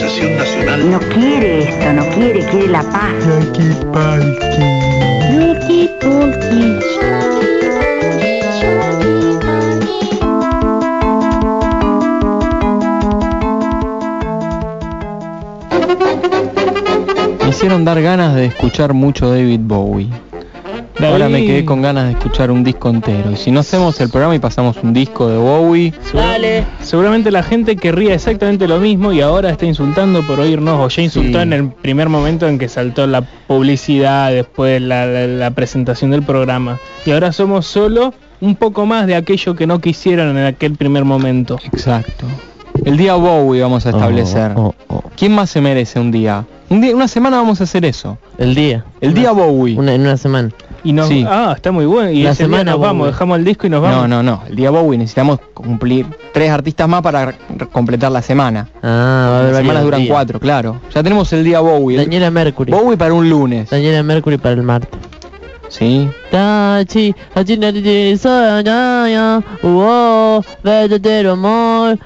Nacional. No quiere esto, no quiere, quiere la paz. Yuki Pulki. Me hicieron dar ganas de escuchar mucho David Bowie. Ahora me quedé con ganas de escuchar un disco entero. Y si no hacemos el programa y pasamos un disco de Bowie, Dale. Seguramente la gente querría exactamente lo mismo y ahora está insultando por oírnos o ya insultó Sí. en el primer momento en que saltó la publicidad, después la, la- la presentación del programa. Y ahora somos solo un poco más de aquello que no quisieron en aquel primer momento. exacto. El día Bowie vamos a establecer. Oh, oh, oh. ¿Quién más se merece un día? Un día, una semana vamos a hacer eso. El día. El día Bowie. Una, en una semana. Y nos, Sí. Ah, está muy bueno. Y La ese día semana nos vamos, dejamos el disco y nos vamos. No, no, no. El día Bowie necesitamos cumplir tres artistas más para completar la semana. Ah, va a haber Las semanas duran días. cuatro, claro. Ya tenemos el día Bowie. El- Daniela Mercury. Bowie para un lunes. Daniela Mercury para el martes. Sí. Tachi, verdadero amor.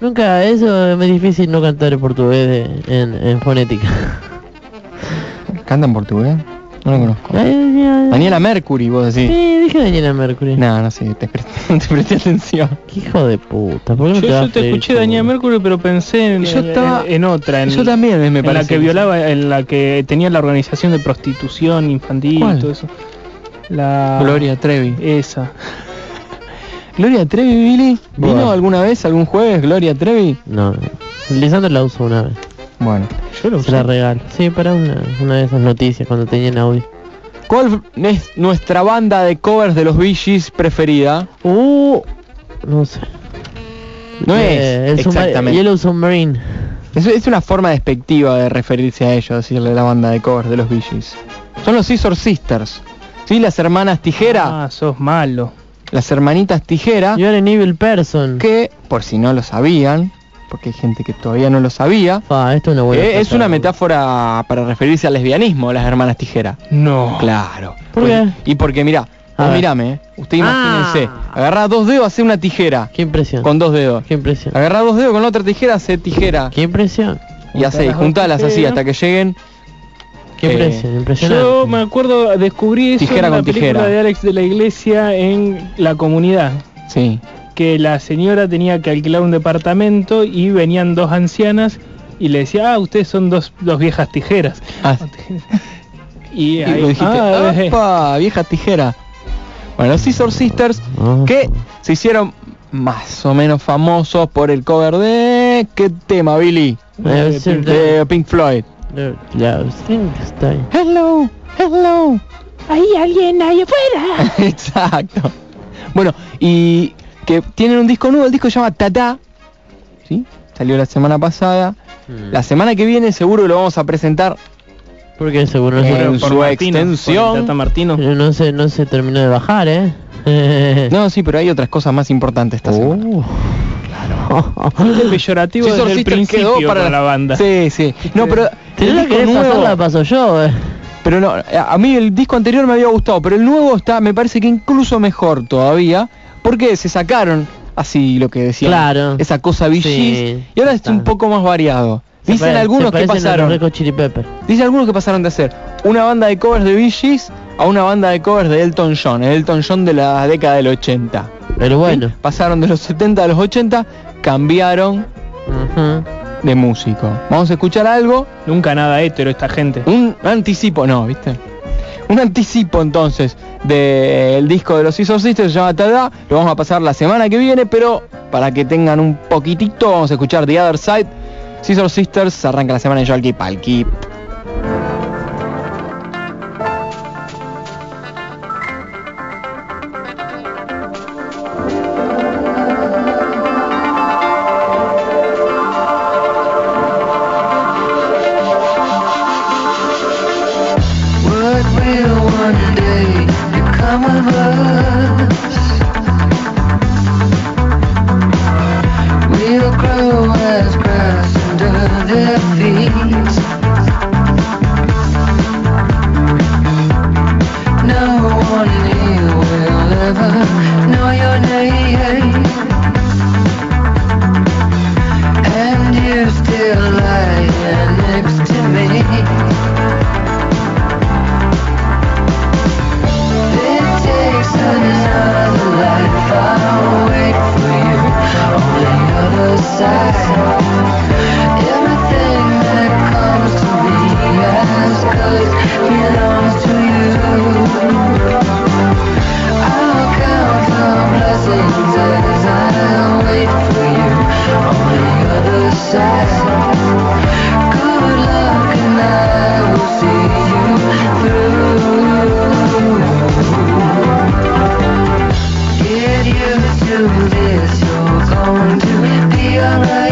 Nunca, eso es muy difícil no cantar en portugués en, en fonética. ¿Canta en portugués? No lo conozco. Daniela Daniela Mercury, vos decís. Sí, dije Daniela Mercury. No, no sé, te, pre- no te presté atención. Qué hijo de puta, ¿por qué no Yo, te yo te escuché? Daniela Mercury, pero pensé en, Yo en- estaba- en- en otra. En, Yo también me en parece. la que violaba, en la que tenía la organización de prostitución infantil ¿Cuál? y todo eso. La Gloria Trevi. Esa. Gloria Trevi, Billy. ¿Vino alguna vez, algún jueves, Gloria Trevi? No, Lisandro la usó una vez. Bueno. Yo lo Se la regalo. Sí, para una, una de esas noticias cuando tenía en audio. ¿Cuál es nuestra banda de covers de los Bee Gees preferida? Uh, no sé. No Eh, es el exactamente. Yellow Submarine. Es, es una forma despectiva de referirse a ellos, decirle la banda de covers de los Bee Gees. Son los Scissor Sisters. Sí, las hermanas Tijera, Ah, sos malo. las hermanitas Tijera, You're an evil person. que, por si no lo sabían, porque hay gente que todavía no lo sabía, Ah, esto es una buena eh, es una metáfora para referirse al lesbianismo, las hermanas Tijera. No. Claro. ¿Por qué? Y porque mirá, A vos ver. mirame, eh, usted imagínense, Ah. agarrá dos dedos, hace una tijera, Qué impresión. con dos dedos. Qué impresión. Agarrá dos dedos con la otra tijera, hace tijera. Qué impresión. Y dos juntalas así tijeras. hasta que lleguen. Qué Eh, impresión. Impresionante. Yo me acuerdo, descubrí eso Tijera en la con película tijera. de Alex de la Iglesia en La Comunidad. Sí. Que la señora tenía que alquilar un departamento y venían dos ancianas y le decía, ah, ustedes son dos, dos viejas tijeras. Ah, Y y ahí, lo dijiste, ah, eh, ¡apa! Vieja tijera. Bueno, Scissor Sisters, Ah. que se hicieron más o menos famosos por el cover de... ¿Qué tema, Billy? Eh, sí, De Pink Floyd. Hello, hello. Hay alguien ahí afuera. Exacto. Bueno, y que tienen un disco nuevo, el disco se llama Tata. ¿Sí? Salió la semana pasada. Mm. La semana que viene seguro lo vamos a presentar. Porque seguro no, En se, Por su Martino, extensión. por el Tata Martino. no se no se terminó de bajar, ¿eh? No, sí, pero hay otras cosas más importantes esta semana. Uh. Fue peyorativo Scissor desde el quedó principio para la banda. Sí, sí. No, pero Si el disco nuevo, la paso yo, eh. pero no, a mí el disco anterior me había gustado, pero el nuevo está, me parece que incluso mejor todavía, porque se sacaron así lo que decían, Claro. esa cosa Sí, Gees, y ahora es está. un poco más variado. Dicen algunos que pasaron, dicen algunos que pasaron de hacer una banda de covers de Gees a una banda de covers de Elton John, el Elton John de la década del 80. Pero bueno. ¿Sí? Pasaron de los 70 a los 80, cambiaron de músico. Vamos a escuchar algo, Nunca nada hétero esta gente. un anticipo, no, ¿viste? Un anticipo entonces del disco de los Scissor Sisters, se llama Tada, lo vamos a pasar la semana que viene, pero para que tengan un poquitito, vamos a escuchar The Other Side. Scissor Sisters arranca la semana en Yalki Palki. Get used to this, you're going to be alright.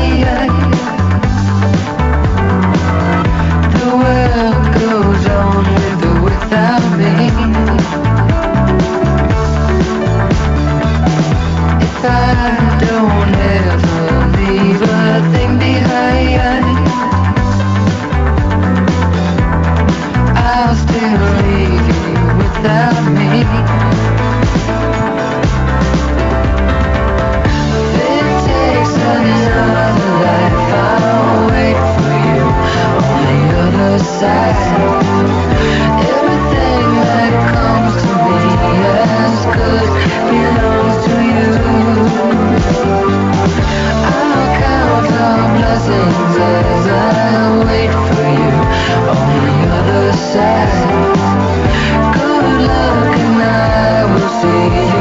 Good luck and I will see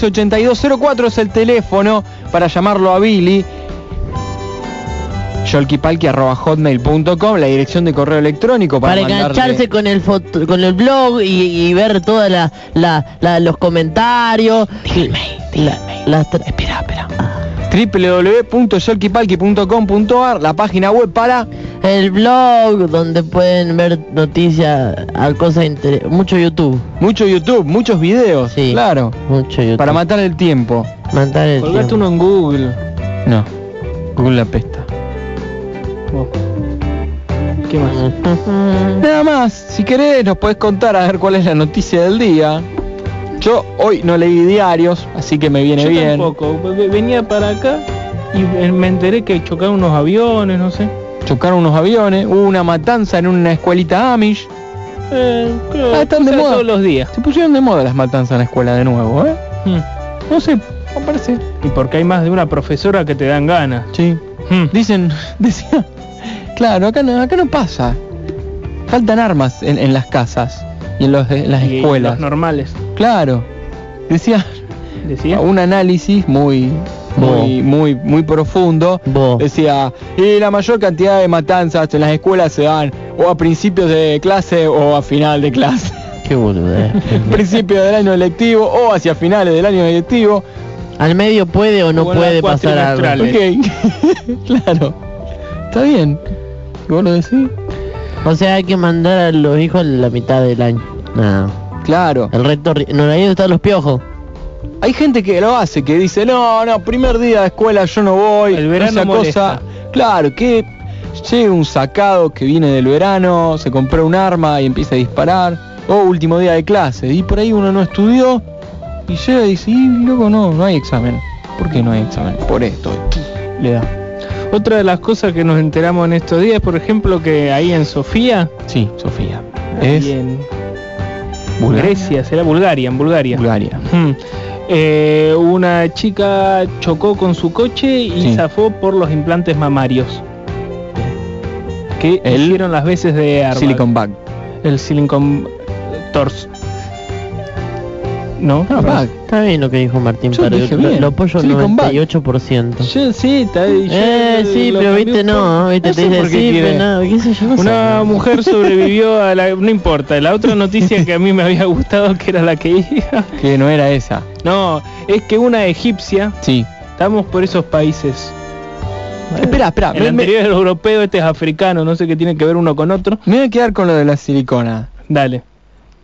411-8204 es el teléfono para llamarlo a Billy. yolkipalki.hotmail.com la dirección de correo electrónico para, Para mandarle- engancharse con el foto, con el blog y, y ver todas la, la- la- los comentarios. La- las tra- espera, espera. www.yolkipalki.com.ar la página web para El blog donde pueden ver noticias, a cosas inter- mucho YouTube, mucho YouTube, muchos videos, Sí. claro, mucho YouTube. para matar el tiempo. matar el Colgate tiempo. uno en Google. No, Google la pesta. Oh. ¿Qué más? Nada más, si querés nos podés contar a ver cuál es la noticia del día. Yo hoy no leí diarios, así que me viene Yo bien. tampoco. Ve- Venía para acá y me enteré que chocaron unos aviones, no sé. Chocaron unos aviones, hubo una matanza en una escuelita Amish. Eh, creo, Ah, están de moda. todos los días. Se pusieron de moda las matanzas en la escuela de nuevo, ¿eh? Mm. No sé, me parece. Y porque hay más de una profesora que te dan ganas. Sí. Mm. Dicen, decía, claro, acá no, acá no pasa. Faltan armas en, en las casas y en, los, en las Y escuelas. los normales. Claro. Decía Decía. un análisis muy muy muy muy profundo. Decía, y la mayor cantidad de matanzas en las escuelas se dan o a principios de clase o a final de clase. Qué boludez. Principio del año lectivo o hacia finales del año lectivo. Al medio puede o no O puede pasar algo. cuatrimestrales. Ok. claro. Está bien. Vos lo decís. O sea, hay que mandar a los hijos la mitad del año. No. Claro. El resto, ri- no, ahí están los piojos. Hay gente que lo hace, que dice, no, no, primer día de escuela yo no voy. El verano esa molesta. cosa. Claro, que llegue un sacado que viene del verano, se compró un arma y empieza a disparar. O último día de clase. Y por ahí uno no estudió y llega y dice, y luego no, no hay examen. ¿Por qué no hay examen? Por esto. Le da. Otra de las cosas que nos enteramos en estos días, por ejemplo, que ahí en Sofía, Sí, Sofía. Es en Bulgaria. Grecia, será Bulgaria, en Bulgaria. Bulgaria. Mm. Eh, una chica chocó con su coche y Sí. zafó por los implantes mamarios. Que El hicieron las veces de airbag. Silicon Bag. El Silicon Tors. ¿No? Está bien lo que dijo Martín, dije lo, bien. lo apoyo Valley. 98%. Yo, sí, está yo Eh, sí, pero viste, no, viste, te dice sí, pero no, qué sé yo, no Una sé. mujer sobrevivió a la... No importa, la otra noticia que a mí me había gustado que era la que iba. Que no era esa. No, es que una egipcia, Sí. estamos por esos países. Espera, espera. El me- me- anterior era europeo, este es africano, no sé qué tiene que ver uno con otro. Me voy a quedar con lo de la silicona. Dale.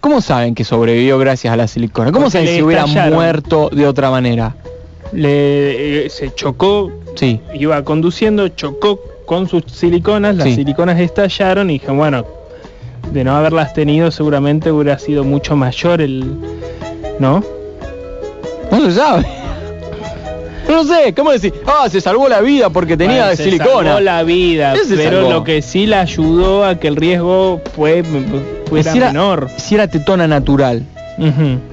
¿Cómo saben que sobrevivió gracias a la silicona? ¿Cómo Porque saben si hubiera estallaron. muerto de otra manera? Le, eh, se chocó, Sí. iba conduciendo, chocó con sus siliconas, las Sí. siliconas estallaron y dije, bueno, de no haberlas tenido seguramente hubiera sido mucho mayor el... ¿No? No se sabe. No sé, ¿cómo decir? Ah, se salvó la vida porque tenía Bueno, se silicona. salvó la vida, se pero salvó. lo que sí la ayudó a que el riesgo fue fuera si era, menor. Si era tetona natural,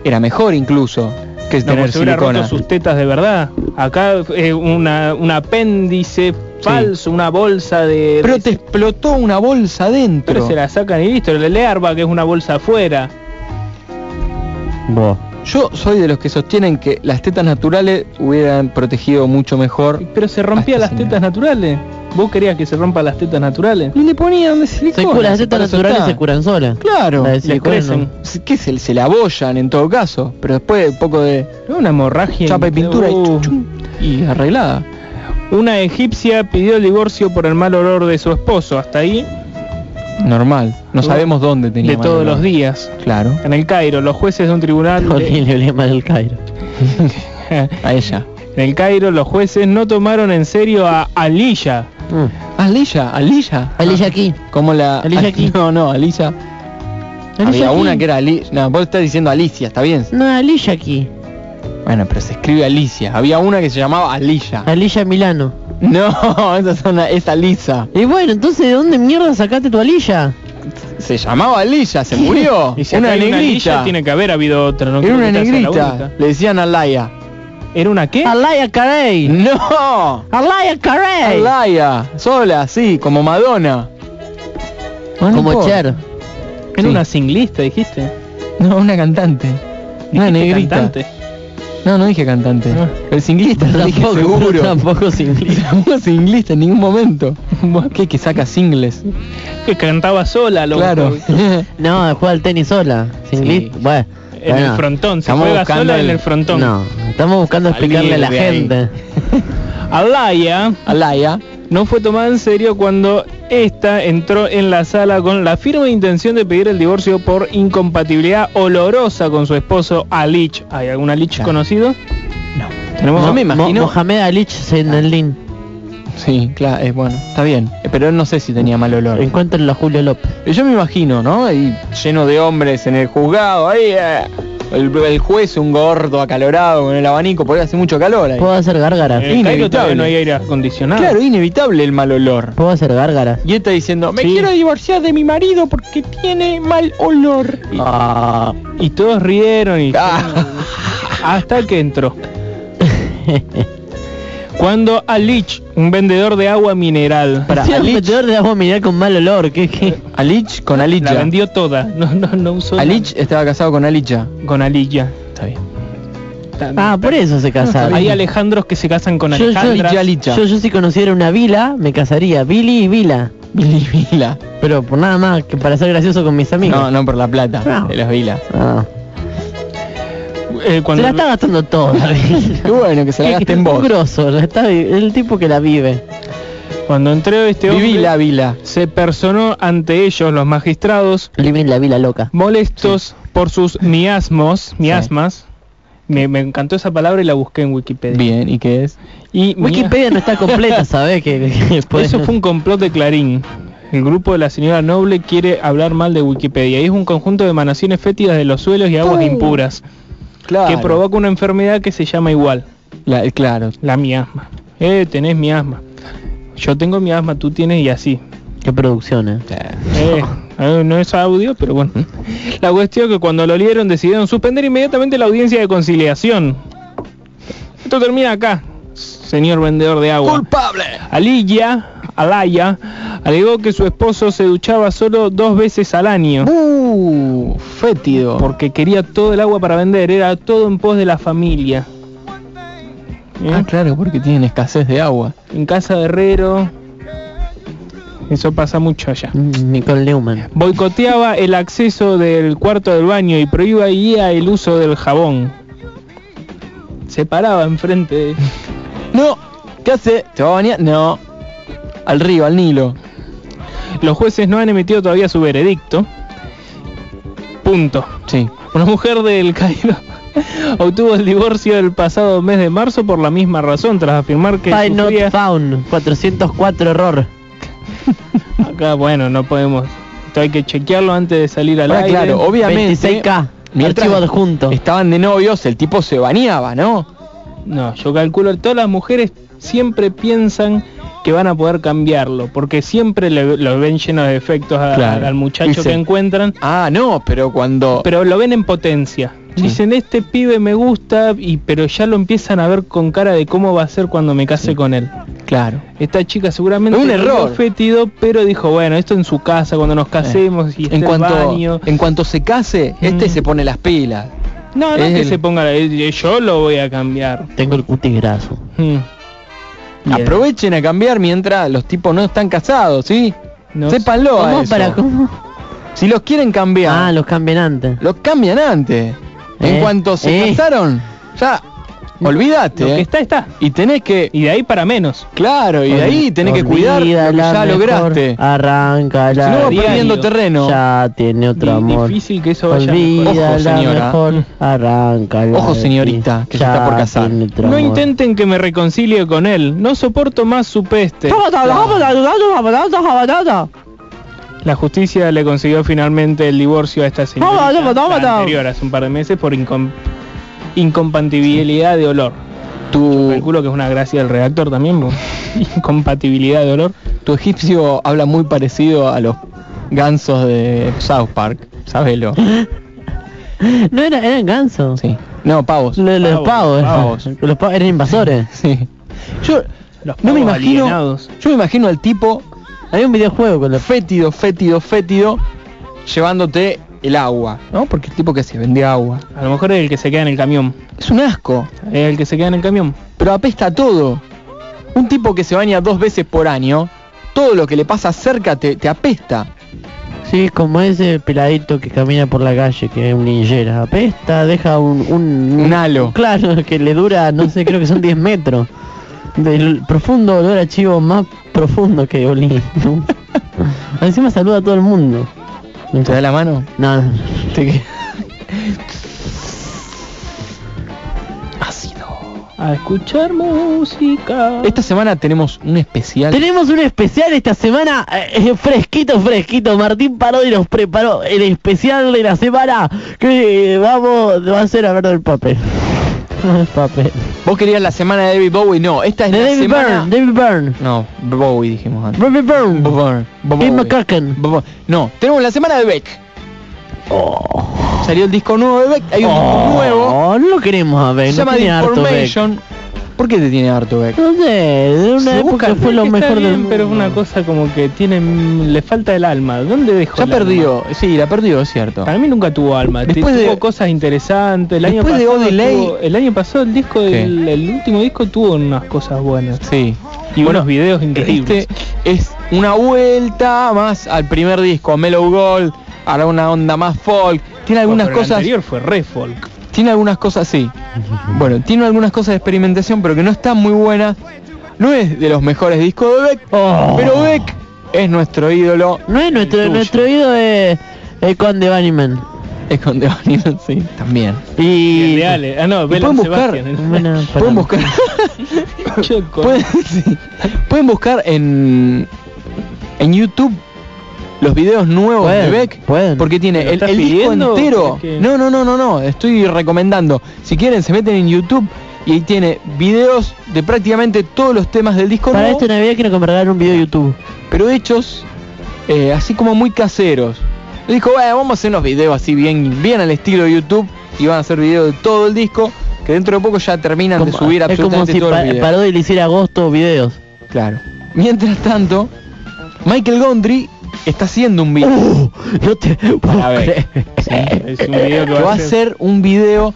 era mejor incluso que No, tener pues se hubiera silicona. roto sus tetas de verdad. Acá eh, una, un apéndice falso, una bolsa de... Pero de- te explotó una bolsa adentro. pero se la sacan y listo. El airbag que es una bolsa afuera. Yo soy de los que sostienen que las tetas naturales hubieran protegido mucho mejor. Pero se rompía las tetas naturales. ¿Vos querías que se rompan las tetas naturales? Y le ponían de Se silicona. curan, las tetas naturales se curan solas. Claro. La silicona crecen. no. ¿Qué se, se le abollan en todo caso? Pero después un poco de Una hemorragia. chapa y pintura y, chum, chum, y arreglada. Una egipcia pidió el divorcio por el mal olor de su esposo. Hasta ahí, Normal. No sabemos dónde tenía de todos los días. Claro. En el Cairo, los jueces de un tribunal... No de- le olía mal el Cairo. A ella. En el Cairo, los jueces no tomaron en serio a Aliyah. Mm. Alilla, Alilla. Alicia aquí. Como la Alicia aquí. No, no, Alilla. Alicia Había aquí. una que era Alicia. No, vos estás diciendo Alicia, está bien. No, Alicia aquí. Bueno, pero se escribe Alicia. Había una que se llamaba Alilla. Alicia Milano. No, esa es una, es Alisa. Y bueno, entonces ¿de dónde mierda sacaste tu Alilla? Se llamaba Alilla, se murió. Y si una acá hay negrita. Tiene que haber habido otra. No Era una negrita. Le decían Alaya. ¿Era una qué? Alaya Carey. No. Alaya Carey. Alaya, sola, sí, como Madonna. Bueno, Como. Cher. Era Sí. una singlista, dijiste. No, una cantante. Una negrita. cantante. No, no dije cantante. Ah. El singlista, dije Tampoco, seguro. tampoco singlista. Tampoco singlista en ningún momento. ¿Qué? Que saca singles. Que cantaba sola, lo Claro. No, juega al tenis sola. Sin Sí. lit- Bueno. En bueno. el frontón, se Estamos juega buscando sola en el- frontón. No, estamos buscando explicarle a la gente. Alaya Alaya. No fue tomada en serio cuando esta entró en la sala con la firme intención de pedir el divorcio por incompatibilidad olorosa con su esposo Alich. ¿Hay algún Alich conocido? No. Tenemos Yo me imagino. Mohamed Alich Senalin. Sí, claro, es bueno, está bien. Eh, Pero no sé si tenía mal olor. Encuéntrenlo a Julio López. Yo me imagino, ¿no? Ahí lleno de hombres en el juzgado, ahí. eh, el, el juez, un gordo acalorado con el abanico, porque hace mucho calor ahí. ¿Puedo hacer gárgaras? Inevitable. no hay aire acondicionado. Claro, inevitable el mal olor. ¿Puedo hacer gárgaras? Y él está diciendo, me Sí. quiero divorciar de mi marido porque tiene mal olor. Y- Ah. Y todos rieron y Ah. hasta que entró. Cuando Alich, un vendedor de agua mineral, Para Sí, un Alich, metedor de agua mineral con mal olor. ¿Qué, qué? Alich con la Alicia. vendió toda, no, no, no usó Alich estaba casado con Alicia. nada. con Alilla. Está bien. Ah, por eso se casaron. Hay Alejandros que se casan con Yo- yo- Alejandras. Alicia, Alicia. Yo, yo si conociera una vila, me casaría. Billy y Vila. Billy Vila. Pero por nada más que para ser gracioso con mis amigos. No, no por la plata No. de los Vila. Ah. Eh, cuando Se la está gastando toda. Qué bueno que se la gaste en vos. Grosso, está vi- el tipo que la vive. Cuando entró este hombre, Viví la Vila. se personó ante ellos, los magistrados, Vive en la vila loca. molestos por sus miasmos, miasmas. Me, me encantó esa palabra y la busqué en Wikipedia. Bien, ¿y qué es? Y Wikipedia no está completa, ¿sabes? Que, que puede- Eso fue un complot de Clarín. El grupo de la señora Noble quiere hablar mal de Wikipedia y es un conjunto de emanaciones fétidas de los suelos y aguas impuras Claro. que provoca una enfermedad que se llama igual, La- claro. la miasma. Eh, tenés miasma. Yo tengo miasma, tú tienes y así. Qué producción, eh. Eh, eh, no es audio, pero bueno. La cuestión es que cuando lo olieron decidieron suspender inmediatamente la audiencia de conciliación. Esto termina acá, señor vendedor de agua. ¡Culpable! Alilla, Alaya, alegó que su esposo se duchaba solo dos veces al año. ¡Uh! Fétido. Porque quería todo el agua para vender, era todo en pos de la familia. ¿Eh? Ah, claro, porque tienen escasez de agua. En casa de Herrero, eso pasa mucho allá. Nicole Newman. Boicoteaba el acceso del cuarto del baño y prohibía el uso del jabón. Se paraba enfrente de... No, ¿qué hace? ¿Te va a bañar? No. Al río, al Nilo. Los jueces no han emitido todavía su veredicto. Punto. Sí. Una mujer del Cairo obtuvo el divorcio el pasado mes de marzo por la misma razón, tras afirmar que Find not sufría- found. 404 error. Acá, bueno, no podemos... Esto hay que chequearlo antes de salir al Ah, aire. claro, obviamente. 26K. mientras Archivo adjunto. Estaban de novios, el tipo se bañaba, ¿no? No, yo calculo, todas las mujeres siempre piensan que van a poder cambiarlo, porque siempre le- lo ven lleno de defectos a- Claro. al muchacho Dice- que encuentran, Ah, no, pero cuando... pero lo ven en potencia. Sí. Dicen, este pibe me gusta, y pero ya lo empiezan a ver con cara de cómo va a ser cuando me case Sí. con él. Claro. Esta chica seguramente Un error. fétido, pero dijo, bueno, esto en su casa, cuando nos casemos, y En cuanto, baño. en cuanto se case, este Mm. se pone las pilas. No, no es que el- se ponga, yo lo voy a cambiar. Tengo el cutis graso. Mm. Bien. Aprovechen a cambiar mientras los tipos no están casados, ¿sí? No Sépanlo a ¿Cómo eso. para cómo? Si los quieren cambiar, Ah, los cambian antes. los cambian antes. En Eh, cuanto se eh. casaron, ya, olvídate. Lo que eh. está, está. Y tenés que, Y de ahí para menos. claro, y de ahí tenés que cuidar lo que ya lograste. Arranca Si la no vas perdiendo terreno. Ya tiene otro amor. difícil que eso vaya Ojo, señora. mejor. Arranca Ojo, señorita, que se está por casar. No intenten que me reconcilie con él. No soporto más su peste. La justicia le consiguió finalmente el divorcio a esta señora anterior, hace un par de meses, por incompatibilidad de olor. Tu, Calculo que es una gracia del redactor también, ¿no? incompatibilidad de olor. tu egipcio habla muy parecido a los gansos de South Park, sabelo. No era, eran gansos. Sí. No, pavos. Lo- Los, Pavos, pavos, pavos. Los pavos eran invasores. Sí. Yo Los no me imagino, alienados. yo me imagino al tipo Hay un videojuego con los fétido, fétido, fétido, llevándote el agua, ¿no? Porque el tipo que se vende agua. A lo mejor es el que se queda en el camión. Es un asco, Es el que se queda en el camión. pero apesta todo. Un tipo que se baña dos veces por año, todo lo que le pasa cerca te, te apesta. Sí, es como ese peladito que camina por la calle, que es un ninjera. Apesta, deja un, un... Un halo. Claro, que le dura, no sé, creo que son 10 metros. Del profundo olor a chivo más profundo que olí. Encima saluda a todo el mundo. ¿Te da la mano? No, no. Te que- Ácido. a escuchar música. Esta semana tenemos un especial. Tenemos un especial esta semana, eh, fresquito, fresquito. Martín Parodi nos preparó el especial de la semana que eh, vamos, va a ser a ver del papel. El papel. Vos querías la semana de David Bowie, no, esta es De la David semana... Byrne, David Byrne. No, Bowie dijimos antes. David Byrne. Bowie. Ian McCracken. Bowie. No, tenemos la semana de Beck. Oh. Salió el disco nuevo de Beck, hay un disco nuevo. Oh, no lo queremos a ver, Se no llama tiene harto Beck. ¿Por qué te tiene harto Beck? No sé, de una Se época fue lo mejor del pero es una cosa como que tiene le falta el alma. ¿Dónde dejó? Ya el alma? perdió, sí, la perdió, es cierto. Para mí nunca tuvo alma. Después tuvo de- cosas interesantes. El año de pasado tuvo- el año pasado el disco del el último disco tuvo unas cosas buenas Sí. y unos videos increíbles. Este es una vuelta más al primer disco, a Mellow Gold, a una onda más folk. Tiene algunas Pero el cosas, anterior fue re folk. Tiene algunas cosas, sí. Bueno, tiene algunas cosas de experimentación, pero que no están muy buenas. No es de los mejores discos de Beck, Oh. pero Beck es nuestro ídolo. No es nuestro, tuyo. nuestro ídolo de el Conde Bunnyman. Es con The Bunnymen, sí, también. Y Y de Ale. Ah, no, pueden buscar, Sebastián. Bueno, pueden buscar. Pueden buscar en en YouTube los videos nuevos Pueden, de Beck pueden. porque tiene ¿Lo el, el disco entero. Es que- No, no, no, no, no, estoy recomendando. Si quieren se meten en YouTube y ahí tiene videos de prácticamente todos los temas del disco Para nuevo, esta Navidad quiero que me regalen un video de YouTube. pero hechos eh, así como muy caseros. Le dijo, bueno, vamos a hacer unos videos así bien bien al estilo de YouTube y van a hacer videos de todo el disco que dentro de poco ya terminan de subir es como absolutamente si todos los pa videos. Parodi le hiciera agosto videos. Claro. Mientras tanto, Michael Gondry está haciendo un video. Uh, no te puedo Para ver. creer. Es un video que que va a ser un video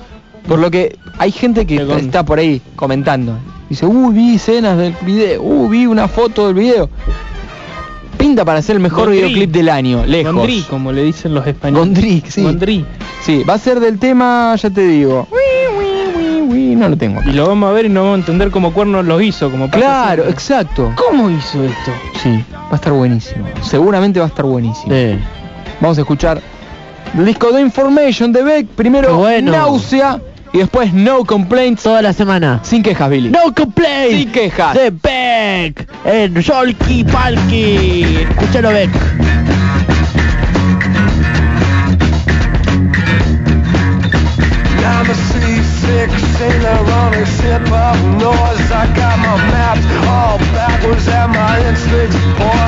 por lo que hay gente que está por ahí comentando. Dice, uy, vi escenas del video, uy, vi una foto del video. Pinta para ser el mejor Gondry. videoclip del año, lejos. Gondry, como le dicen los españoles. Gondry, sí. Gondry. Sí, va a ser del tema, ya te digo. No lo tengo. acá. Y lo vamos a ver y no vamos a entender cómo Cuernos los hizo. Como Claro, siempre. exacto. ¿Cómo hizo esto? Sí, va a estar buenísimo. Seguramente va a estar buenísimo. Sí. Vamos a escuchar el disco de Information de Beck. Primero bueno. Náusea y después No Complaints. Toda la semana. Sin quejas, Billy. No complaints. Sin quejas. De Beck. En Yolki Palki. Escúchalo Beck. I'm a sick, sing ironic hip hop noise. I got my maps all backwards and my instincts, boy.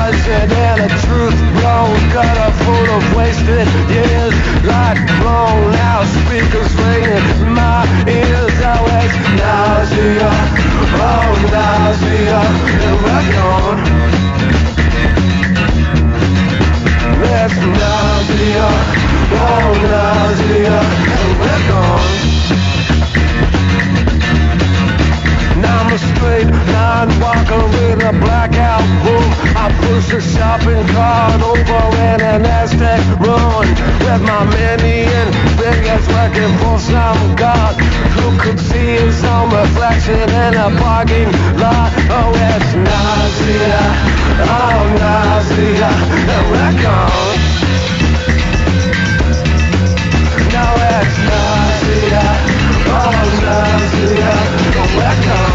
Push shopping cart over in an Aztec ruin. With my mini and fingers working for some god who could see his own reflection in a parking lot. Oh, it's nausea, oh nausea, we're gone. Now it's nausea, oh nausea, and we're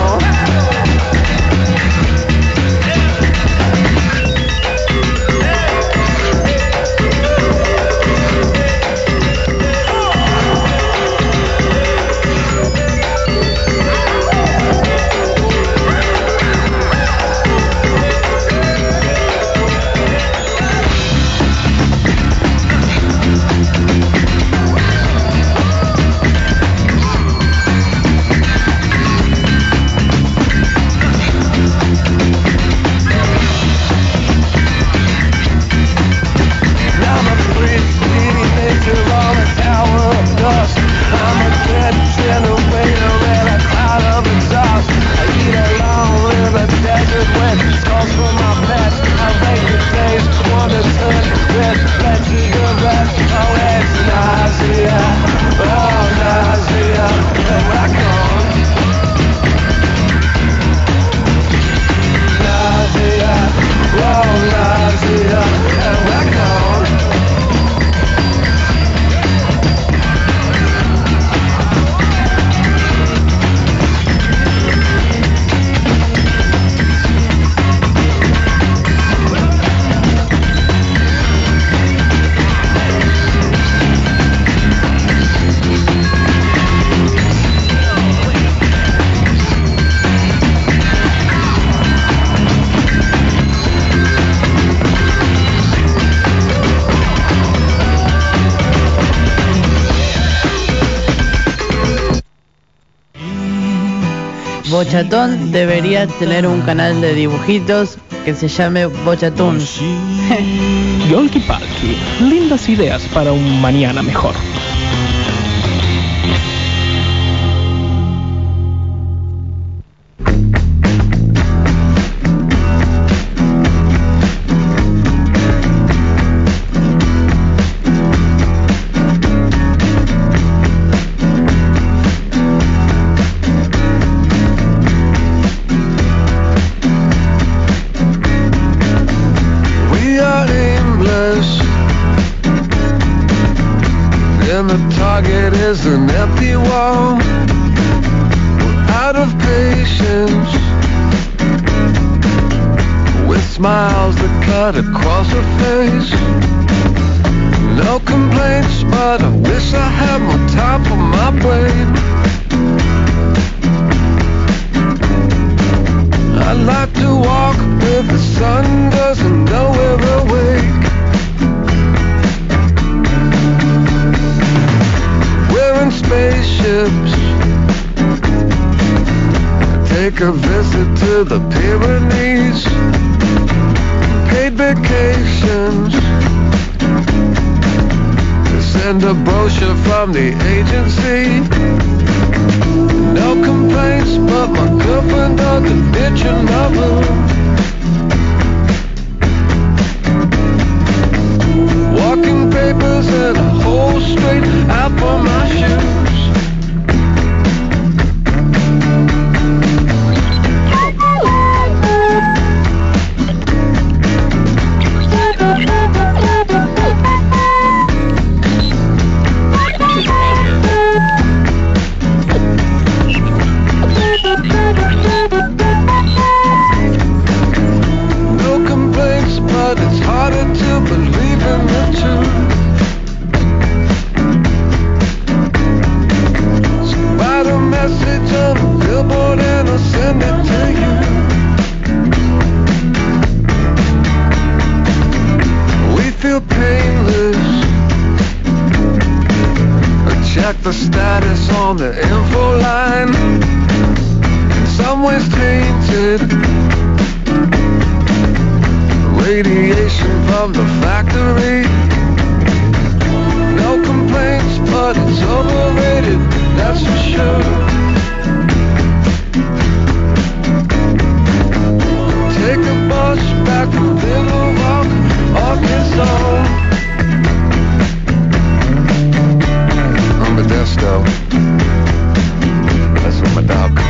Bochatón debería tener un canal de dibujitos que se llame Bochatoons. Yolki Palki, lindas ideas para un mañana mejor. Is an empty wall. We're out of patience, with smiles that cut across her face. No complaints, but I wish I had more time for my brain. I like to walk where the sun doesn't know we're awake. A visit to the Pyrenees. Paid vacations. Send a brochure from the agency. No complaints, but my girlfriend doesn't bitch another. Walking papers and a hole straight out for my shoes. Feel painless. I check the status on the info line. In some ways tainted radiation from the factory. No complaints, but it's overrated, that's for sure. Take a bus back from Little Rock, Arkansas. I'm Modesto. That's where my dog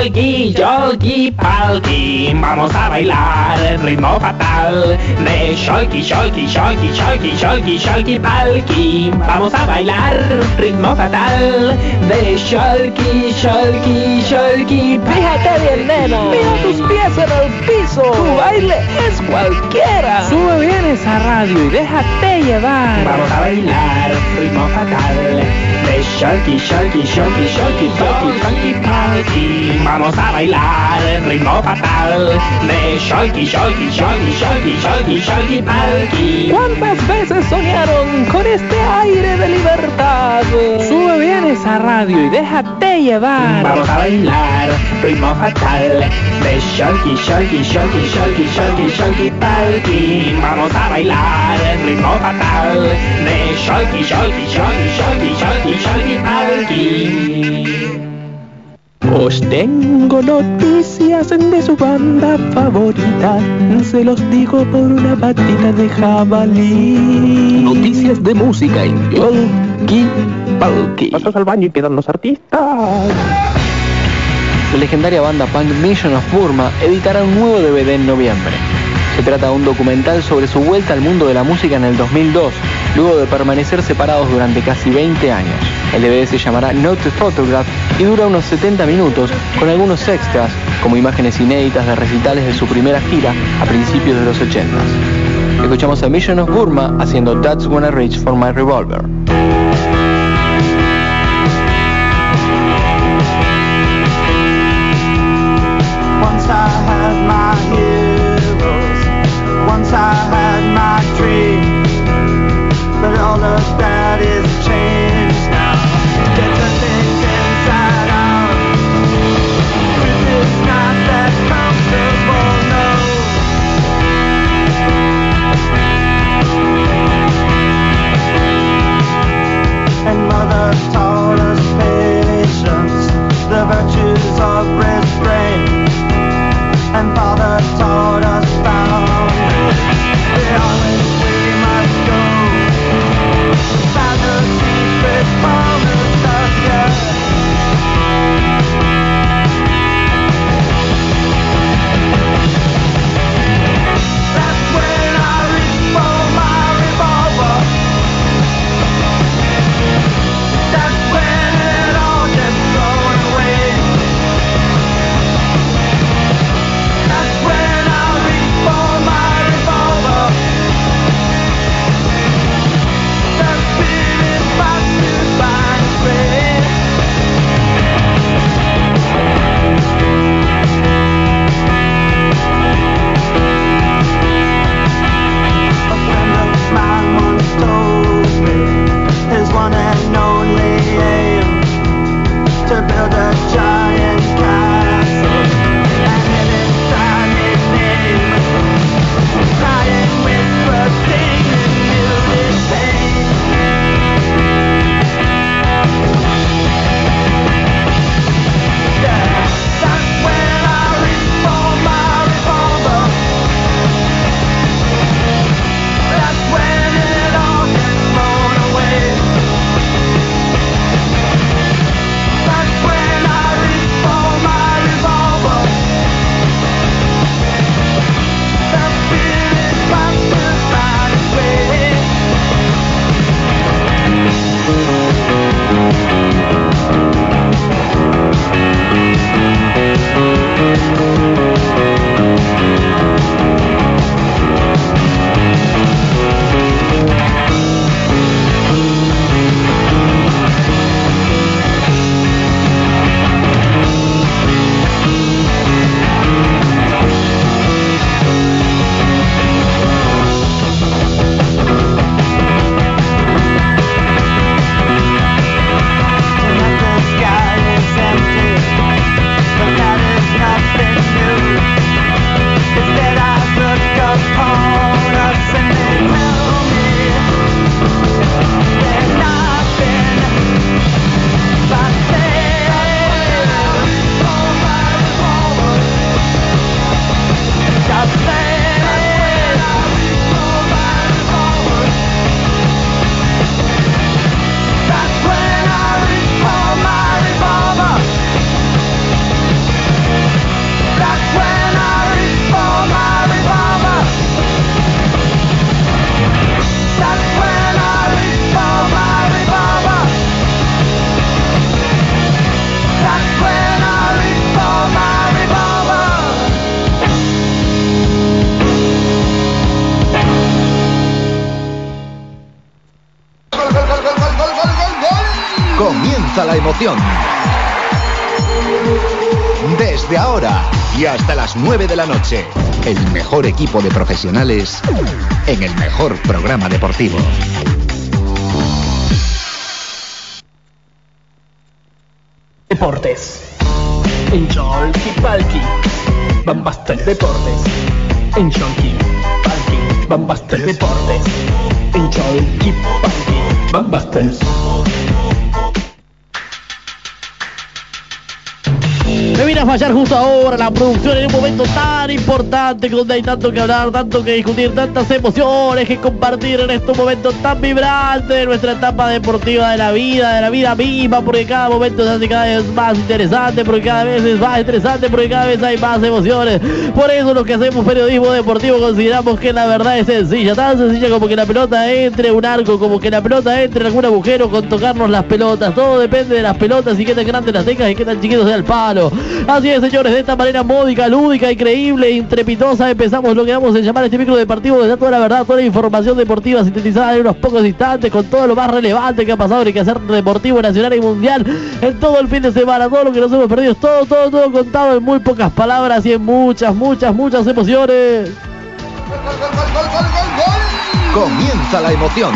Yolki, yolki, palki, vamos a bailar el ritmo fatal de Sholky, Sholky, Sholky, Sholky, Sholky, Sholky, palki. Vamos a bailar ritmo fatal de Sholky, Sholky, Sholky. Fíjate bien, nena. Mira tus pies en el piso. Tu baile es cualquiera. Sube bien esa radio y déjate llevar. Vamos a bailar ritmo fatal de Sholky, Sholky, Sholky, Sholky, Sholky, Sholky, Palki. Vamos a bailar ritmo fatal de Sholky, Sholky, Sholky, Sholky, Sholky, Sholky, Palki. ¿Cuántas veces soñaron con este aire de libertad? Sube bien esa radio y déjate llevar. Vamos a bailar ritmo fatal de Sholky, Sholky, Sholky, Sholky, Sholky, Sholky, Palki. Vamos a bailar ritmo fatal de Sholky, Sholky, Sholky, Sholky, Sholky, Sholky, Palki. Os tengo noticias de su banda favorita, se los digo por una patita de jabalí. Noticias de música en Yolki Palki. Pasas al baño y quedan los artistas. La legendaria banda punk Mission of Burma editará un nuevo DVD en noviembre. Se trata de un documental sobre su vuelta al mundo de la música en el 2002, luego de permanecer separados durante casi 20 años. El DVD se llamará Note to Photograph y dura unos 70 minutos, con algunos extras, como imágenes inéditas de recitales de su primera gira a principios de los 80s. Escuchamos a Mission of Burma haciendo That's When I Reach for My Revolver. Desde ahora y hasta las 9 de la noche, el mejor equipo de profesionales en el mejor programa deportivo. Deportes. En Cholki Palki. Bambasta Deportes. En Cholki Palki. Bambasta Deportes. En Cholki Palki. Bambasta. Me viene a fallar justo ahora la producción en un momento tan importante donde hay tanto que hablar, tanto que discutir, tantas emociones que compartir en estos momentos tan vibrantes de nuestra etapa deportiva de la vida, de la vida misma, porque cada momento se hace cada vez más interesante, porque cada vez es más interesante, porque cada vez hay más emociones. Por eso los que hacemos periodismo deportivo consideramos que la verdad es sencilla, tan sencilla como que la pelota entre un arco, como que la pelota entre en algún agujero con tocarnos las pelotas. Todo depende de las pelotas y qué tan grandes las tengas y qué tan chiquito sea el palo. Así es, señores, de esta manera módica, lúdica, increíble, intrepitosa, empezamos lo que vamos a llamar este micro deportivo, está toda la verdad, toda la información deportiva sintetizada en unos pocos instantes, con todo lo más relevante que ha pasado en el quehacer deportivo nacional y mundial en todo el fin de semana, todo lo que nos hemos perdido, todo, todo, todo contado en muy pocas palabras y en muchas, muchas, muchas emociones. Comienza la emoción.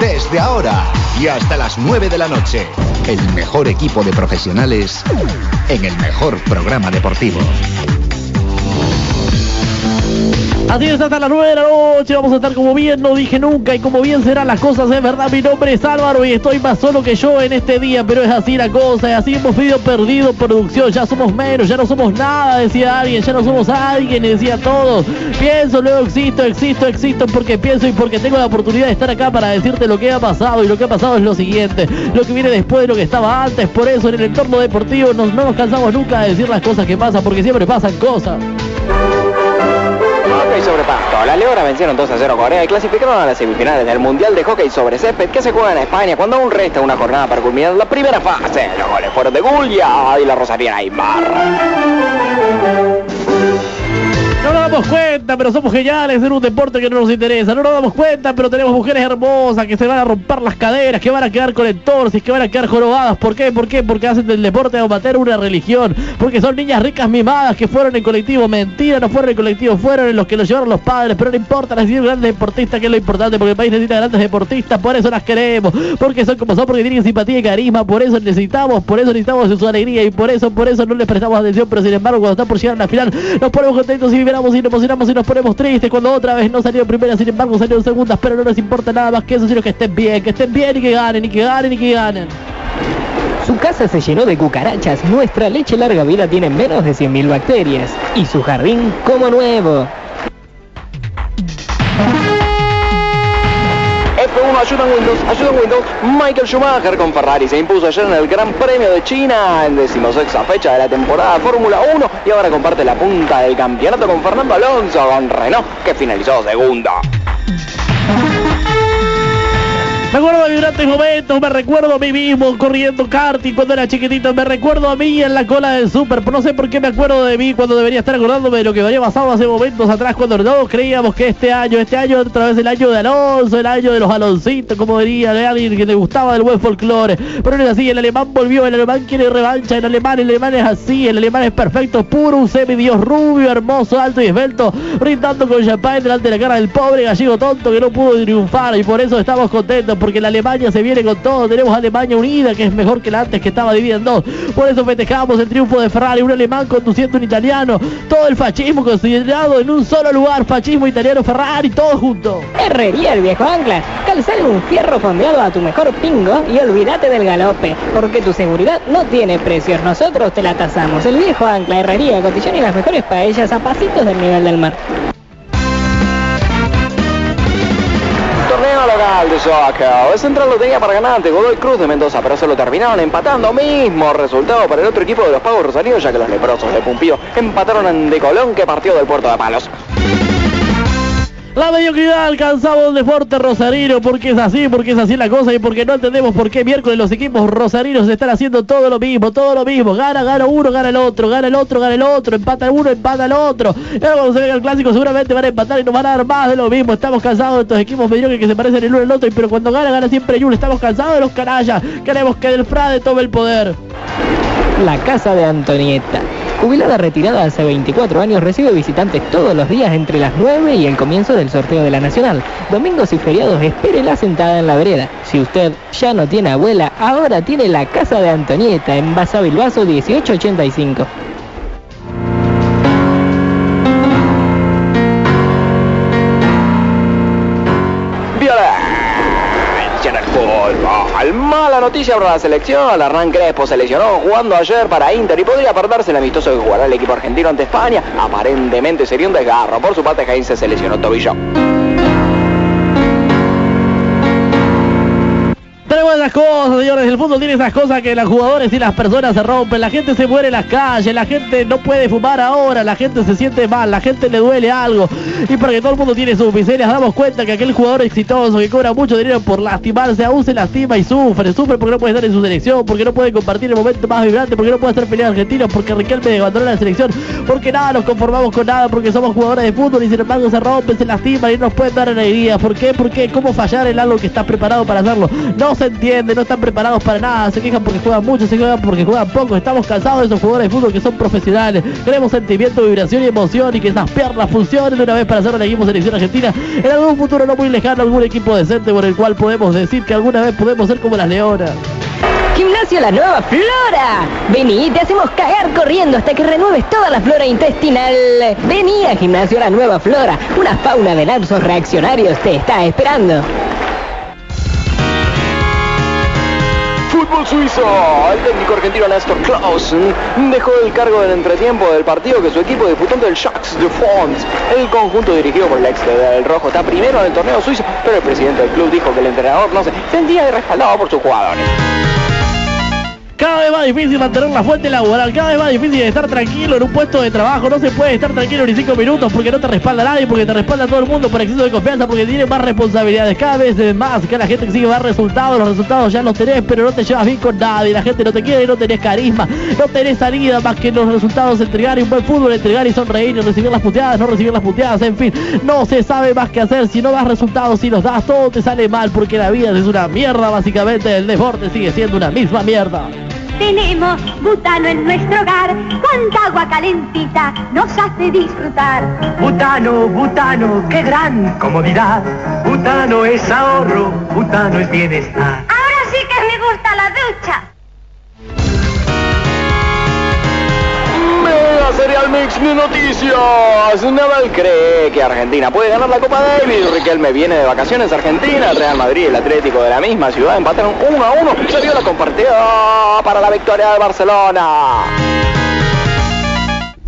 Desde ahora y hasta las 9 de la noche, el mejor equipo de profesionales en el mejor programa deportivo. Así es, hasta las 9 de la noche vamos a estar como bien, no dije nunca y como bien serán las cosas, es verdad, mi nombre es Álvaro y estoy más solo que yo en este día, pero es así la cosa, y así hemos pedido perdido producción, ya somos menos, ya no somos nada, decía alguien, ya no somos alguien, decía todos, pienso, luego existo, existo, existo porque pienso y porque tengo la oportunidad de estar acá para decirte lo que ha pasado, y lo que ha pasado es lo siguiente, lo que viene después de lo que estaba antes, por eso en el entorno deportivo no nos cansamos nunca de decir las cosas que pasan, porque siempre pasan cosas. Hockey sobre pasto. Las Leonas vencieron 2 a 0 a Corea y clasificaron a las semifinales del Mundial de Hockey sobre césped que se juega en España cuando aún resta una jornada para culminar la primera fase. Los goles fueron de Gullia y la Rosariana Aymar. No nos damos cuenta, pero somos geniales en un deporte que no nos interesa. No nos damos cuenta, pero tenemos mujeres hermosas que se van a romper las caderas, que van a quedar con entorsis, que van a quedar jorobadas. ¿Por qué? ¿Por qué? Porque hacen del deporte amateur una religión. Porque son niñas ricas mimadas que fueron en colectivo. Mentira, no fueron en colectivo, fueron en los que los llevaron los padres. Pero no importa, necesitan grandes deportistas, que es lo importante. Porque el país necesita grandes deportistas, por eso las queremos. Porque son como son, porque tienen simpatía y carisma. Por eso necesitamos, por eso necesitamos su alegría. Y por eso, por eso no les prestamos atención. Pero sin embargo, cuando están por llegar a la final, nos ponemos contentos y vibramos y nos emocionamos y nos ponemos tristes. Cuando otra vez no salió primera, sin embargo salieron segundas. Pero no nos importa nada más que eso, sino que estén bien, que estén bien y que ganen, y que ganen, y que ganen. Su casa se llenó de cucarachas, nuestra leche larga vida tiene menos de 100.000 bacterias y su jardín como nuevo. F1 ayuda en Windows, ayuda en Windows. Michael Schumacher con Ferrari se impuso ayer en el Gran Premio de China en decimosexta fecha de la temporada Fórmula 1 y ahora comparte la punta del campeonato con Fernando Alonso con Renault que finalizó segundo. Me acuerdo de vibrantes momentos, me recuerdo a mí mismo corriendo karting cuando era chiquitito, me recuerdo a mí en la cola del súper, pero no sé por qué me acuerdo de mí cuando debería estar acordándome de lo que habría pasado hace momentos atrás cuando todos creíamos que este año, este año otra vez el año de Alonso, el año de los Aloncitos, como diría de alguien que le gustaba del buen folclore, pero no es así, el alemán volvió, el alemán quiere revancha, el alemán, el alemán es así, el alemán es perfecto, puro, un semidios rubio, hermoso, alto y esbelto, brindando con champán delante de la cara del pobre gallego tonto que no pudo triunfar y por eso estamos contentos porque la Alemania se viene con todo, tenemos Alemania unida que es mejor que la antes que estaba dividida en dos, por eso festejamos el triunfo de Ferrari, un alemán conduciendo un italiano, todo el fascismo considerado en un solo lugar, fascismo italiano Ferrari, todo junto. Herrería el viejo ancla. Calzale un fierro fondeado a tu mejor pingo y olvídate del galope, porque tu seguridad no tiene precios. Nosotros te la tasamos. El viejo ancla, herrería, cotillón y las mejores paellas a pasitos del nivel del mar. Local de soccer. El central lo tenía para ganante Godoy Cruz de Mendoza, pero se lo terminaron empatando. Mismo resultado para el otro equipo de los Pagos Rosarinos, ya que los leprosos de Pumpío empataron De Colón, que partió del puerto de Palos. La mediocridad alcanzamos de Fuerte Rosarino porque es así, porque es así la cosa y porque no entendemos por qué miércoles los equipos rosarinos están haciendo todo lo mismo, todo lo mismo. Gana, gana uno, gana el otro, gana el otro, gana el otro, empata uno, empata el otro. Y ahora cuando se venga el clásico seguramente van a empatar y nos van a dar más de lo mismo. Estamos cansados de estos equipos mediocres que se parecen el uno al otro, pero cuando gana, gana siempre el uno. Estamos cansados de los canallas. Queremos que el Frade tome el poder. La casa de Antonieta. Jubilada retirada hace 24 años, recibe visitantes todos los días entre las 9 y el comienzo del sorteo de la Nacional. Domingos y feriados, espérela sentada en la vereda. Si usted ya no tiene abuela, ahora tiene la casa de Antonieta en Baza Bilbaso 1885. Mala noticia para la selección. Hernán Crespo se lesionó jugando ayer para Inter y podría perderse el amistoso que jugará el equipo argentino ante España. Aparentemente sería un desgarro. Por su parte, Heinze se lesionó tobillo. Tenemos esas cosas, señores. El fútbol tiene esas cosas que los jugadores y las personas se rompen. La gente se muere en las calles. La gente no puede fumar ahora. La gente se siente mal. La gente le duele algo. Y porque todo el mundo tiene sus miserias, damos cuenta que aquel jugador exitoso que cobra mucho dinero por lastimarse, aún se lastima y sufre. Sufre porque no puede estar en su selección. Porque no puede compartir el momento más vibrante. Porque no puede hacer peleas argentinos. Porque Riquelme abandonó la selección. Porque nada nos conformamos con nada. Porque somos jugadores de fútbol y sin embargo se rompen, se lastiman y no nos pueden dar alegría. ¿Por qué? ¿Por qué? ¿Cómo fallar en algo que está preparado para hacerlo? No se entiende, no están preparados para nada, se quejan porque juegan mucho, se quejan porque juegan poco, estamos cansados de esos jugadores de fútbol que son profesionales, queremos sentimiento, vibración y emoción y que esas piernas funcionen de una vez para hacer un equipo selección argentina en algún futuro no muy lejano, algún equipo decente por el cual podemos decir que alguna vez podemos ser como las leonas. Gimnasio La Nueva Flora. Vení, te hacemos cagar corriendo hasta que renueves toda la flora intestinal. Vení a Gimnasio La Nueva Flora. Una fauna de lapsos reaccionarios te está esperando. El técnico argentino Néstor Clausen dejó el cargo del entretiempo del partido que su equipo disputó ante el Sharks de France. El conjunto dirigido por el ex del Rojo está primero en el torneo suizo, pero el presidente del club dijo que el entrenador no se sentía respaldado por sus jugadores. Cada vez más difícil mantener la fuente laboral, cada vez más difícil estar tranquilo en un puesto de trabajo. No se puede estar tranquilo ni cinco minutos porque no te respalda nadie, porque te respalda todo el mundo por exceso de confianza, porque tiene más responsabilidades. Cada vez más que la gente exige más resultados. Los resultados ya los tenés, pero no te llevas bien con nadie. La gente no te quiere, no tenés carisma, no tenés salida más que los resultados. Entregar y un buen fútbol, entregar y sonreír, y recibir las puteadas, no recibir las puteadas. En fin, no se sabe más qué hacer. Si no das resultados, si los das, todo te sale mal porque la vida es una mierda. Básicamente, el deporte sigue siendo una misma mierda. Tenemos butano en nuestro hogar, cuánta agua calentita nos hace disfrutar. Butano, butano, qué gran comodidad. Butano es ahorro, butano es bienestar. Ahora sí que me gusta la ducha. Serial Mix de noticias. Naval cree que Argentina puede ganar la Copa Davis. Riquelme viene de vacaciones a Argentina. Real Madrid y el Atlético de la misma ciudad empataron 1 a 1. Se dio la compartida para la victoria de Barcelona.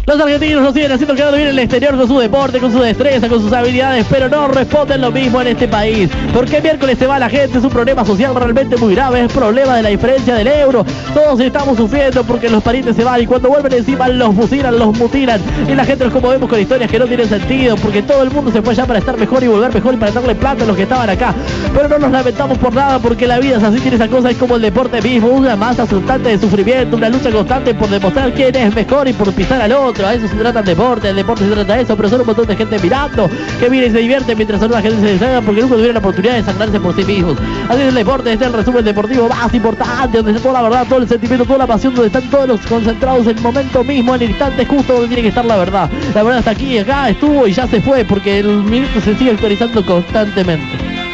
Los argentinos nos siguen haciendo quedar bien en el exterior con su deporte, con su destreza, con sus habilidades, pero no responden lo mismo en este país. ¿Por qué miércoles se va la gente? Es un problema social realmente muy grave, es problema de la diferencia del euro. Todos estamos sufriendo porque los parientes se van y cuando vuelven encima los fusilan, los mutilan. Y la gente nos conmovemos con historias que no tienen sentido, porque todo el mundo se fue allá para estar mejor y volver mejor y para darle plata a los que estaban acá. Pero no nos lamentamos por nada porque la vida es así, tiene esa cosa, es como el deporte mismo, una masa constante de sufrimiento, una lucha constante por demostrar quién es mejor y por pisar al otro. A eso se trata el deporte, el deporte se trata de eso, pero son un montón de gente mirando, que viene y se divierte mientras otra gente se distraiga porque nunca tuvieron la oportunidad de sangrarse por sí mismos. Así es el deporte, este es el resumen deportivo más importante, donde está toda la verdad, todo el sentimiento, toda la pasión, donde están todos los concentrados en el momento mismo, en el instante justo donde tiene que estar la verdad. La verdad está aquí, acá, estuvo y ya se fue, porque el minuto se sigue actualizando constantemente.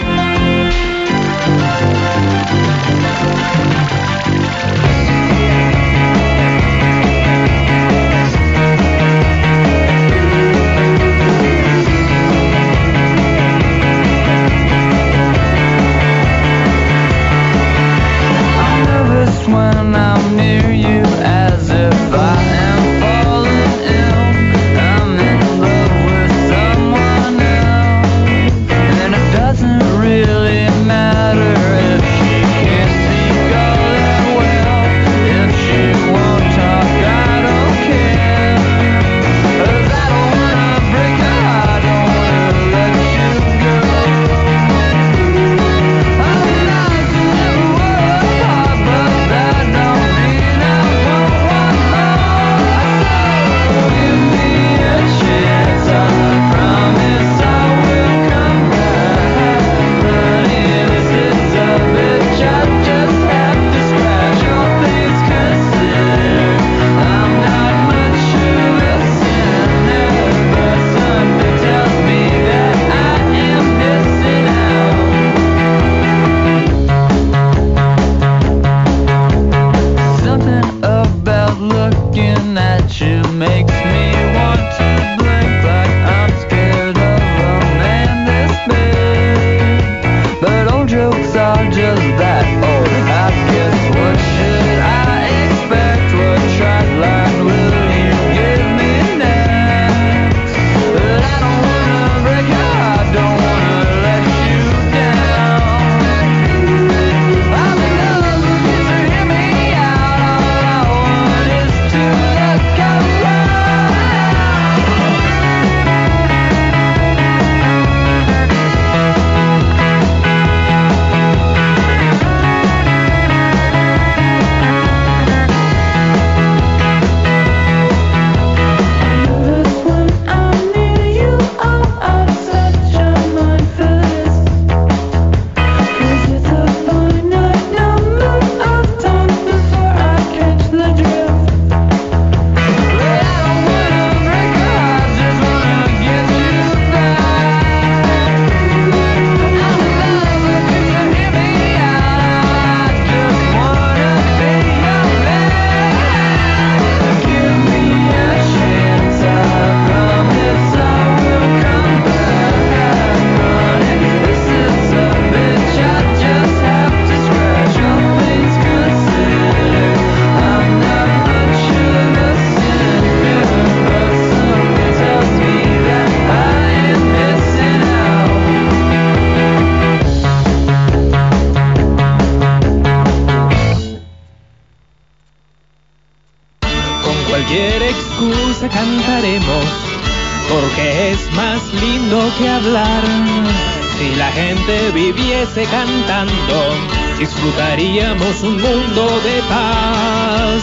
Cantando, disfrutaríamos un mundo de paz.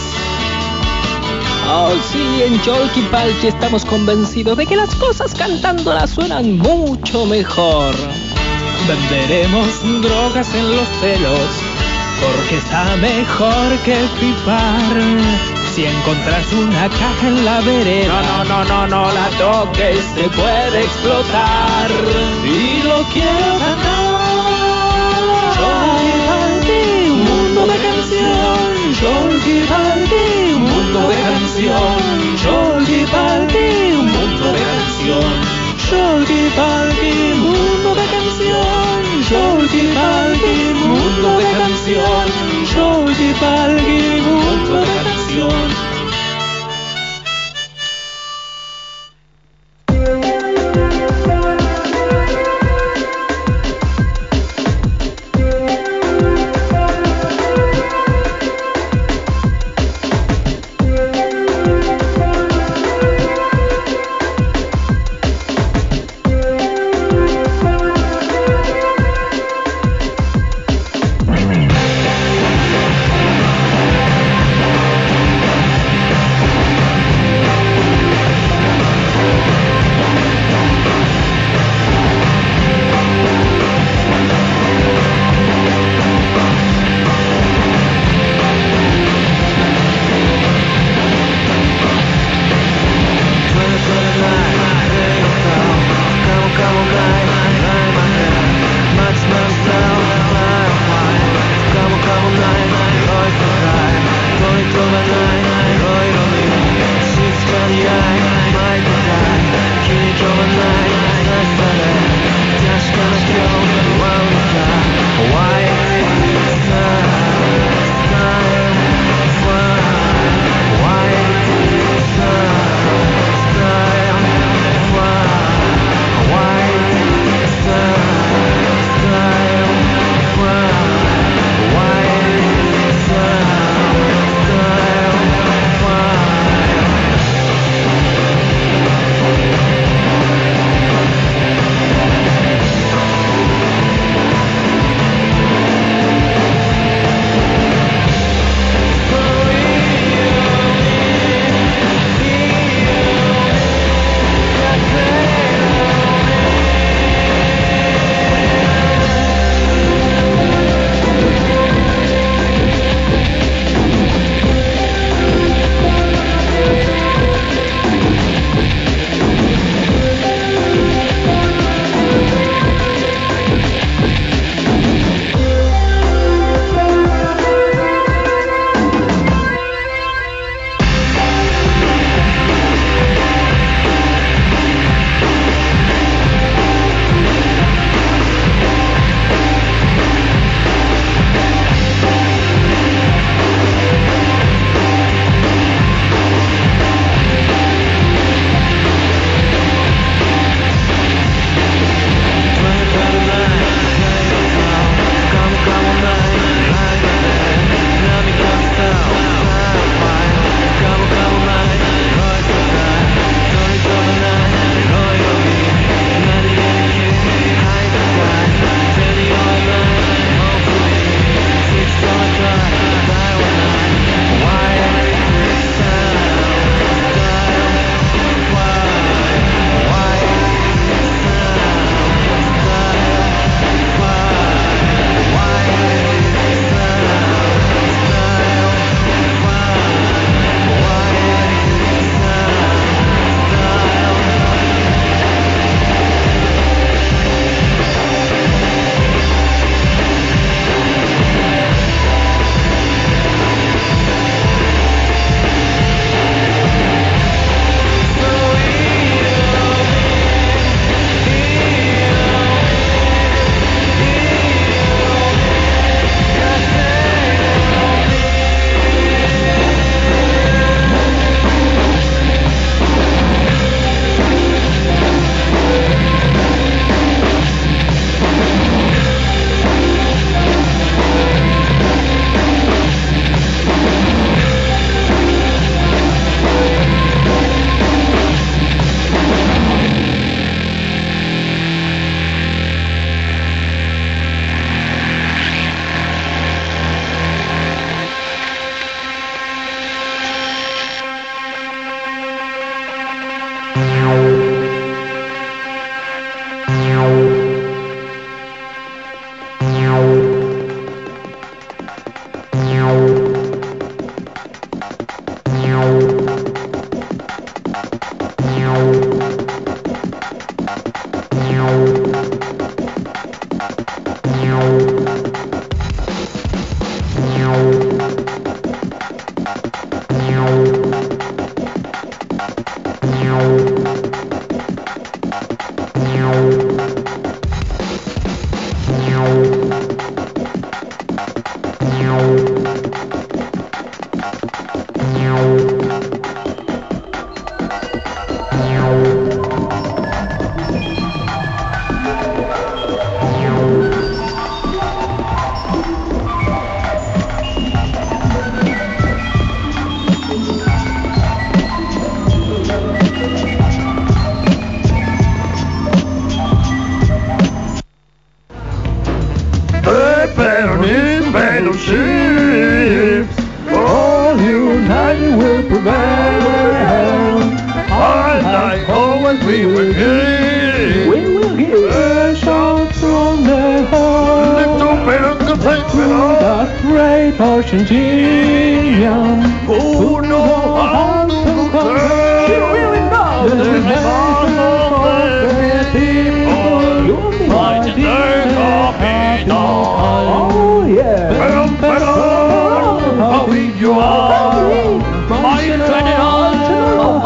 Oh, sí, en Cholquipalchi estamos convencidos de que las cosas cantándolas suenan mucho mejor. Venderemos drogas en los celos, porque está mejor que pipar. Si encontras una caja en la vereda, no, no, no, no, no la toques, te puede explotar. Y lo quiero cantar. Canción. Cholquipalchi, un mundo de canción. Cholquipalchi, un mundo de canción. Cholquipalchi, mundo de canción. Cholquipalchi, mundo de canción. Cholquipalchi, mundo de canción.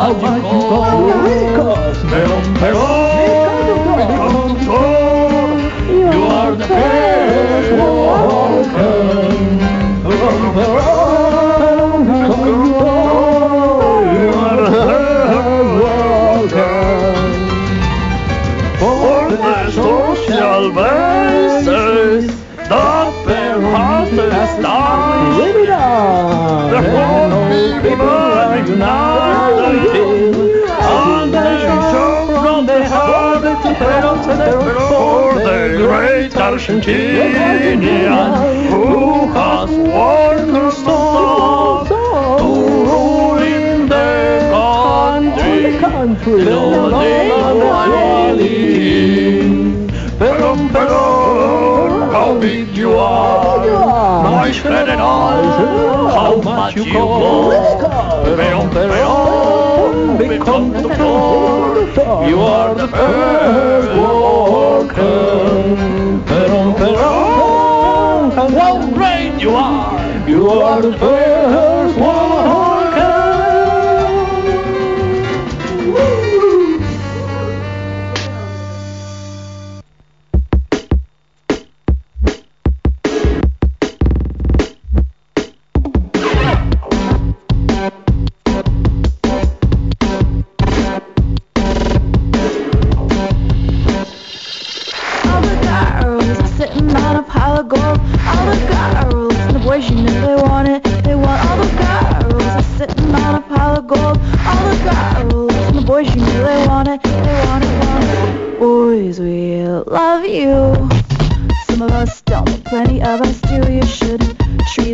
Oh, you call 最早升起涅安，呼哈斯瓦克斯塔，都林的 country，流泪我里，Perum perum, how big you are, nice fat and all, how much you cost? Perum perum become the floor, you are the first walker. Pero, pero, how great you are, you are the first walker.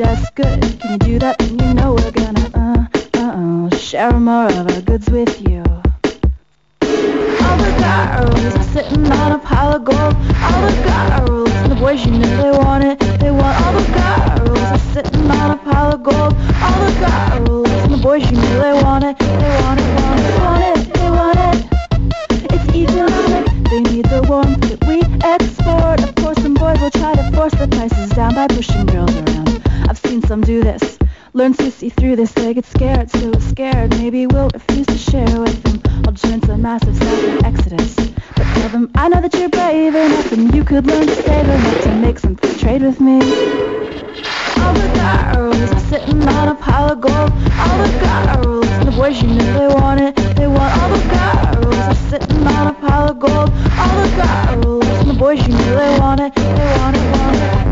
Us good. Can you do that? Then you know we're gonna uh uh uh share more of our goods with you. All the girls are sitting on a pile of gold. All the girls and the boys, you know they want it. They want all the girls are sitting on a pile of gold. All the girls and the boys, you know they want it. They want it, want it, want it. They want it. It's economic. They need the warmth that we export. Of course, some boys will try to force the prices down by pushing girls around. I've seen some do this. Learn to see through this, they get scared, so scared. Maybe we'll refuse to share with them. I'll join some massive self exodus. But tell them I know that you're brave enough and you could learn to save enough to make some trade with me. All the girls are sitting on a pile of gold. All the girls and the boys, you know they want it. They want all the girls are sitting on a pile of gold. All the girls and the boys, you know they want it. They want it,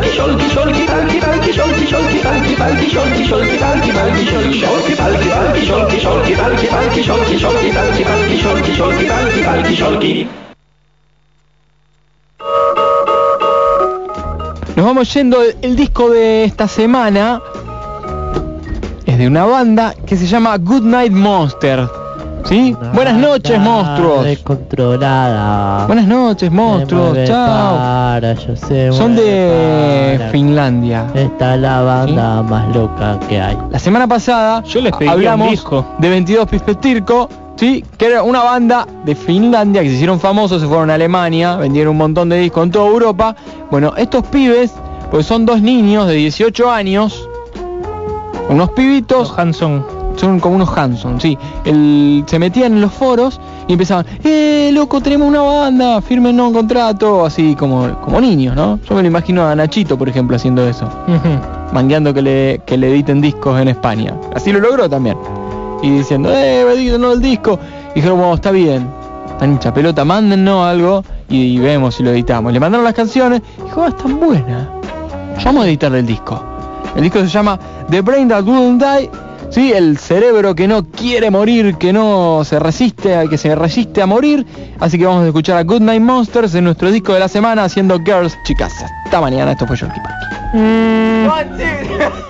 Scholki, Scholki, Scholki, Scholki, Scholki, Scholki, Scholki, Scholki, Scholki, Scholki, Scholki, Scholki, Scholki, Nos vamos yendo, el disco de esta semana es de una banda que se llama Good Night Monster. ¿Sí? Buenas noches, monstruos. Descontrolada. Buenas noches, monstruos. Chao. para, yo sé, Son de para. Finlandia. Esta es la banda más loca que hay. La semana pasada Yo les pedí un hablamos disco. de 22 Pispestirco, ¿sí? que era una banda de Finlandia que se hicieron famosos, se fueron a Alemania, vendieron un montón de discos en toda Europa. Bueno, estos pibes, pues son dos niños de 18 años, unos pibitos, Los Hanson. son como unos Hanson, sí. El- se metían en los foros y empezaban, ¡eh, loco, tenemos una banda! Firmen un contrato, así como, como niños, ¿no? Yo me lo imagino a Nachito, por ejemplo, haciendo eso mangueando que le, que le editen discos en España. Así lo logró también. Y diciendo, eh, edítenos el disco. Y dijeron, bueno, está bien. Tan hincha pelota, mándennos algo y, y vemos si lo editamos. Le mandaron las canciones y dijo, ah, están buenas. Vamos a editarle el disco. El disco se llama The Brain That Wouldn't Die. Sí, el cerebro que no quiere morir, que no se resiste, a- que se resiste a morir. Así que vamos a escuchar a Good Night Monsters en nuestro disco de la semana haciendo Girls Chicas. Hasta mañana, esto fue Yorkie Parky. Qué